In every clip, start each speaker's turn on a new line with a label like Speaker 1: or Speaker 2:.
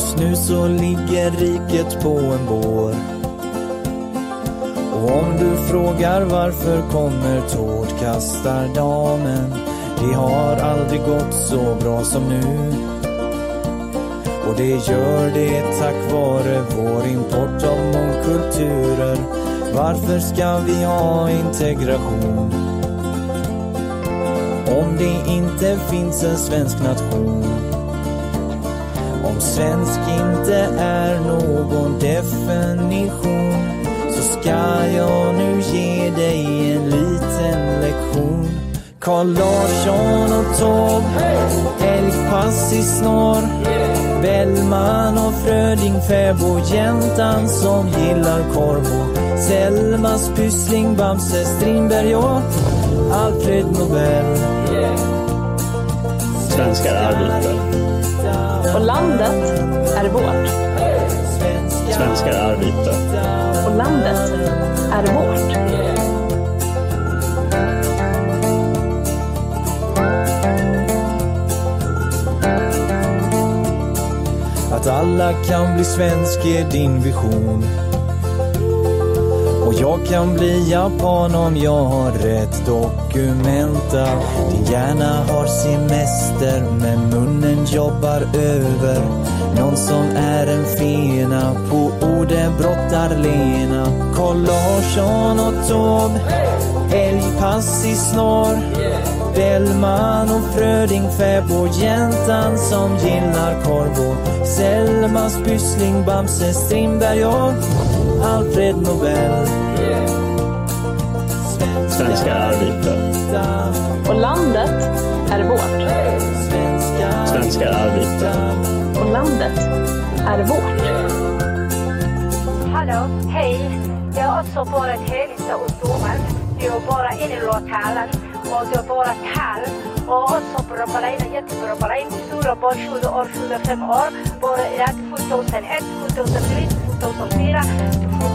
Speaker 1: Just nu så ligger riket på en bår. Och om du frågar varför kommer tårtkastardamen? Det har aldrig gått så bra som nu. Och det gör det tack vare vår import av mångkulturer. Varför ska vi ha integration? Om det inte finns en svensk nation. Om svensk inte är någon definition så ska jag nu ge dig en liten lektion. Carl Larsson och Taube, älgpass i snår. Bellman och Fröding, fäbodjäntan som gillar korv och Selmas Pyssling, Bamse Strindberg och Alfred Nobel.
Speaker 2: Svenskar arbetar.
Speaker 3: Och landet är vårt.
Speaker 2: Svenskar arbetar.
Speaker 3: Och landet är vårt.
Speaker 1: Att alla kan bli svensk är din vision. Och jag kan bli japan om jag har rätt dokumenta. Din hjärna har semester men munnen jobbar över. Någon som är en fena på orden brottar Lena. Carl Larsson och Taube, älgpass i snår. Bellman och Fröding, fäbodjäntan som gillar korv och Selmas Pyssling, Bamse Strindberg och Alfred Nobel.
Speaker 2: Svenskar arbetar.
Speaker 3: Och landet är vårt.
Speaker 2: Svenskar arbetar.
Speaker 3: Och landet är vårt.
Speaker 4: Hallå, hej. Jag har också hälsa och sommar. Jag är bara inne i lokalen och jag är bara kall. Och också jättebra Rapalaina. Stora barn, 20 år, 25 år. Bara i 2001, 2003, 2004,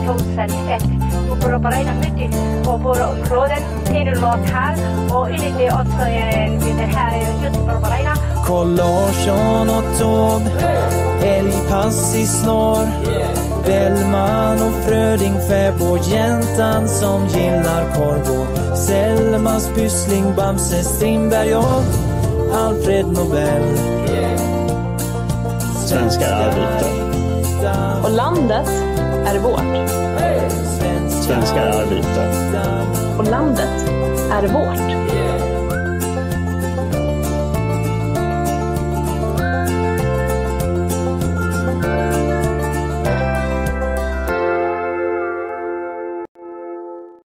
Speaker 4: 2001. Och på Rapalaina mycket. Och våra områden, i lokal. Och inne det också är det här just på.
Speaker 1: Carl Larsson och Taube, älgpass i snår. Bellman och Fröding, fäbodjäntan som gillar korv och Selmas Pyssling, Bamse Strindberg och Alfred Nobel.
Speaker 2: Svenskar arbetar.
Speaker 3: Och landet är vårt.
Speaker 2: Svenskar arbetar.
Speaker 3: Och landet är vårt.